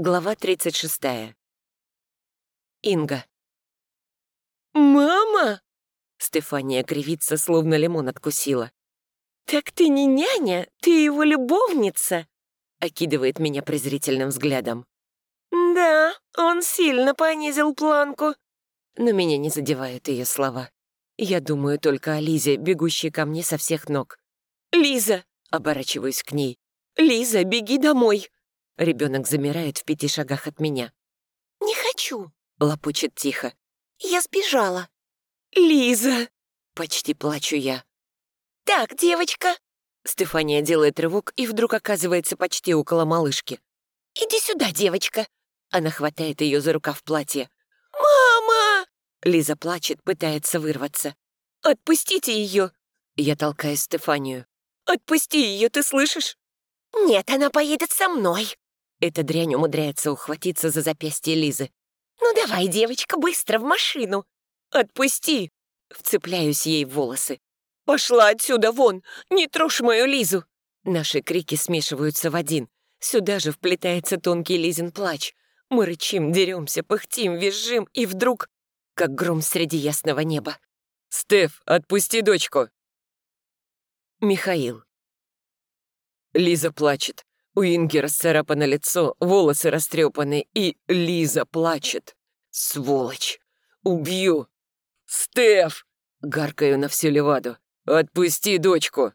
Глава 36. Инга. «Мама!» Стефания кривится, словно лимон откусила. «Так ты не няня, ты его любовница!» Окидывает меня презрительным взглядом. «Да, он сильно понизил планку». Но меня не задевают ее слова. Я думаю только о Лизе, бегущей ко мне со всех ног. «Лиза!» — оборачиваюсь к ней. «Лиза, беги домой!» Ребенок замирает в пяти шагах от меня. «Не хочу», — лопочет тихо. «Я сбежала». «Лиза!» — почти плачу я. «Так, девочка!» Стефания делает рывок и вдруг оказывается почти около малышки. «Иди сюда, девочка!» Она хватает ее за рукав платья. «Мама!» Лиза плачет, пытается вырваться. «Отпустите ее!» Я толкаю Стефанию. «Отпусти ее, ты слышишь?» «Нет, она поедет со мной!» Эта дрянь умудряется ухватиться за запястье Лизы. «Ну давай, девочка, быстро в машину!» «Отпусти!» Вцепляюсь ей в волосы. «Пошла отсюда вон! Не трожь мою Лизу!» Наши крики смешиваются в один. Сюда же вплетается тонкий Лизин плач. Мы рычим, деремся, пыхтим, визжим, и вдруг, как гром среди ясного неба. «Стеф, отпусти дочку!» Михаил. Лиза плачет. У Инги расцарапано лицо, волосы растрепаны, и Лиза плачет. Сволочь! Убью! Стеф! Гаркаю на всю леваду. Отпусти дочку!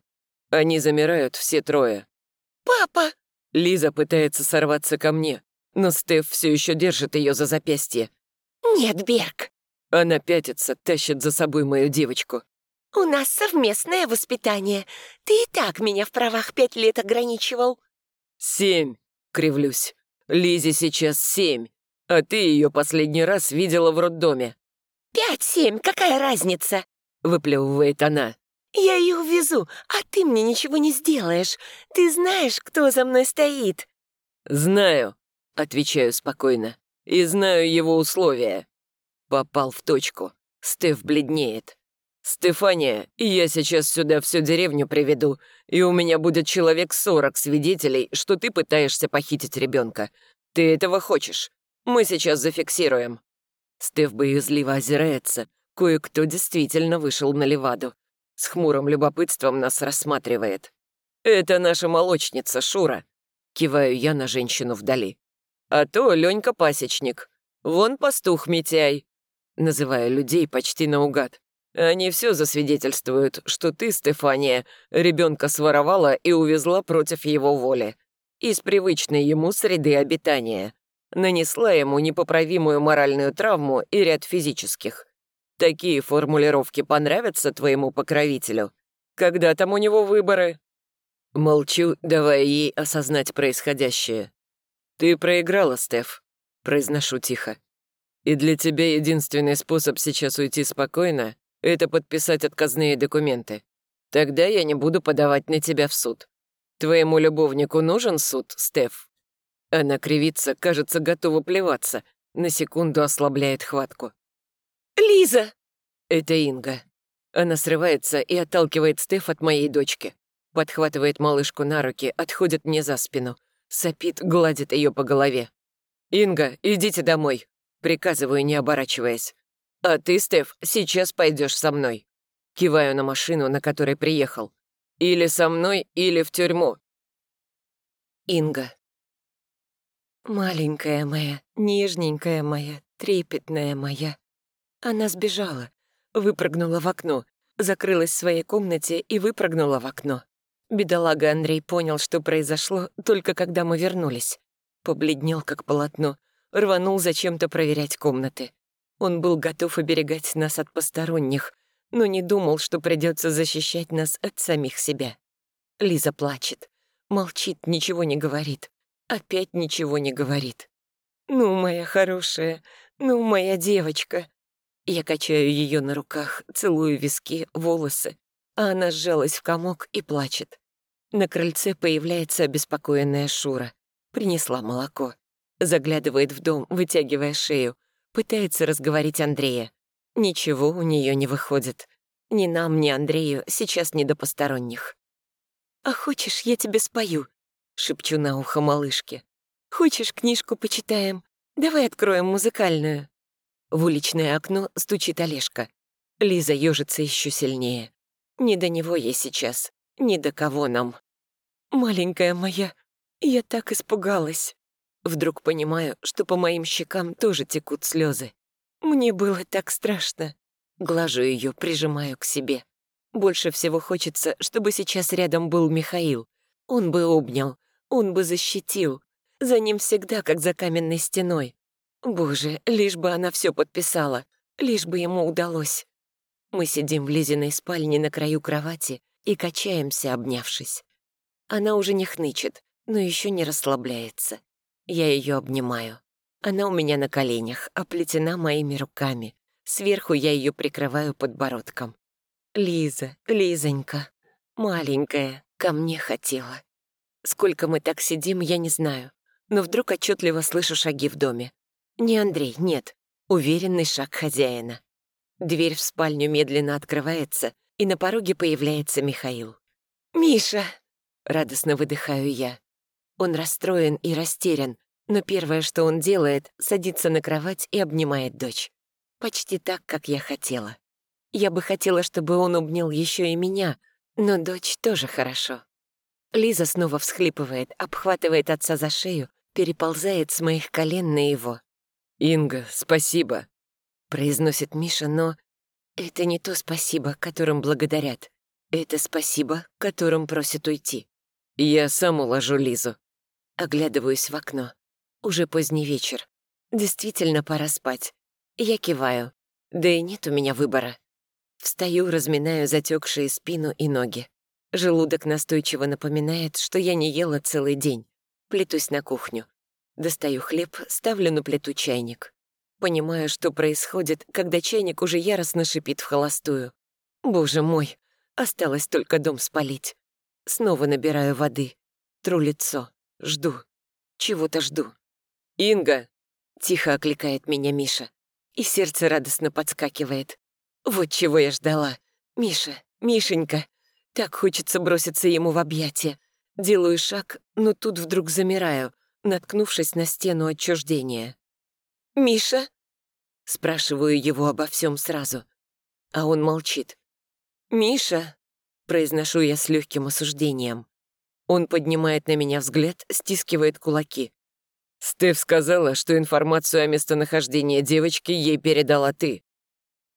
Они замирают, все трое. «Папа!» Лиза пытается сорваться ко мне, но Стеф все еще держит ее за запястье. «Нет, Берг!» Она пятится, тащит за собой мою девочку. «У нас совместное воспитание. Ты и так меня в правах пять лет ограничивал». «Семь!» — кривлюсь. «Лизе сейчас семь, а ты ее последний раз видела в роддоме». «Пять-семь, какая разница?» — выплевывает она. «Я ее увезу, а ты мне ничего не сделаешь. Ты знаешь, кто за мной стоит?» «Знаю», — отвечаю спокойно, — «и знаю его условия». Попал в точку. Стеф бледнеет. «Стефания, я сейчас сюда всю деревню приведу, и у меня будет человек сорок свидетелей, что ты пытаешься похитить ребенка. Ты этого хочешь? Мы сейчас зафиксируем». Стеф боязливо озирается. Кое-кто действительно вышел на леваду. С хмурым любопытством нас рассматривает. «Это наша молочница, Шура», — киваю я на женщину вдали. «А то Ленька пасечник. Вон пастух Митяй», — называя людей почти наугад. Они все засвидетельствуют, что ты, Стефания, ребенка своровала и увезла против его воли. Из привычной ему среды обитания. Нанесла ему непоправимую моральную травму и ряд физических. Такие формулировки понравятся твоему покровителю? Когда там у него выборы? Молчу, давая ей осознать происходящее. «Ты проиграла, Стеф», — произношу тихо. «И для тебя единственный способ сейчас уйти спокойно это подписать отказные документы. Тогда я не буду подавать на тебя в суд. Твоему любовнику нужен суд, Стеф?» Она кривится, кажется, готова плеваться. На секунду ослабляет хватку. «Лиза!» Это Инга. Она срывается и отталкивает Стеф от моей дочки. Подхватывает малышку на руки, отходит мне за спину. Сопит, гладит ее по голове. «Инга, идите домой», — приказываю, не оборачиваясь. «А ты, Стеф, сейчас пойдешь со мной». Киваю на машину, на которой приехал. «Или со мной, или в тюрьму». Инга. Маленькая моя, нежненькая моя, трепетная моя. Она сбежала, выпрыгнула в окно, закрылась в своей комнате и выпрыгнула в окно. Бедолага Андрей понял, что произошло, только когда мы вернулись. Побледнел, как полотно, рванул зачем-то проверять комнаты. Он был готов оберегать нас от посторонних, но не думал, что придется защищать нас от самих себя. Лиза плачет, молчит, ничего не говорит. Опять ничего не говорит. «Ну, моя хорошая, ну, моя девочка». Я качаю ее на руках, целую виски, волосы, а она сжалась в комок и плачет. На крыльце появляется обеспокоенная Шура. Принесла молоко. Заглядывает в дом, вытягивая шею, Пытается разговорить Андрея. Ничего у нее не выходит. Ни нам, ни Андрею сейчас не до посторонних. «А хочешь, я тебе спою?» — шепчу на ухо малышке. Хочешь, книжку почитаем? Давай откроем музыкальную». В уличное окно стучит Олежка. Лиза ежится еще сильнее. Не до него ей сейчас, ни до кого нам. «Маленькая моя, я так испугалась». Вдруг понимаю, что по моим щекам тоже текут слезы. Мне было так страшно. Глажу ее, прижимаю к себе. Больше всего хочется, чтобы сейчас рядом был Михаил. Он бы обнял, он бы защитил. За ним всегда, как за каменной стеной. Боже, лишь бы она все подписала, лишь бы ему удалось. Мы сидим в Лизиной спальне на краю кровати и качаемся, обнявшись. Она уже не хнычет, но еще не расслабляется. Я ее обнимаю. Она у меня на коленях, оплетена моими руками. Сверху я ее прикрываю подбородком. Лиза, Лизонька, маленькая, ко мне хотела. Сколько мы так сидим, я не знаю, но вдруг отчетливо слышу шаги в доме. Не Андрей, нет, уверенный шаг хозяина. Дверь в спальню медленно открывается, и на пороге появляется Михаил. «Миша!» — радостно выдыхаю я. Он расстроен и растерян, но первое, что он делает, садится на кровать и обнимает дочь. Почти так, как я хотела. Я бы хотела, чтобы он обнял еще и меня, но дочь тоже хорошо. Лиза снова всхлипывает, обхватывает отца за шею, переползает с моих колен на его. «Инга, спасибо», — произносит Миша, но это не то спасибо, которым благодарят. Это спасибо, которым просят уйти. Я сам уложу Лизу. Оглядываюсь в окно. Уже поздний вечер. Действительно пора спать. Я киваю. Да и нет у меня выбора. Встаю, разминаю затекшие спину и ноги. Желудок настойчиво напоминает, что я не ела целый день. Плетусь на кухню. Достаю хлеб, ставлю на плиту чайник. Понимаю, что происходит, когда чайник уже яростно шипит в холостую. Боже мой, осталось только дом спалить. Снова набираю воды. Тру лицо. Жду. Чего-то жду. «Инга!» — тихо окликает меня Миша. И сердце радостно подскакивает. Вот чего я ждала. Миша, Мишенька. Так хочется броситься ему в объятия. Делаю шаг, но тут вдруг замираю, наткнувшись на стену отчуждения. «Миша?» Спрашиваю его обо всем сразу. А он молчит. «Миша?» Произношу я с легким осуждением. Он поднимает на меня взгляд, стискивает кулаки. «Стеф сказала, что информацию о местонахождении девочки ей передала ты.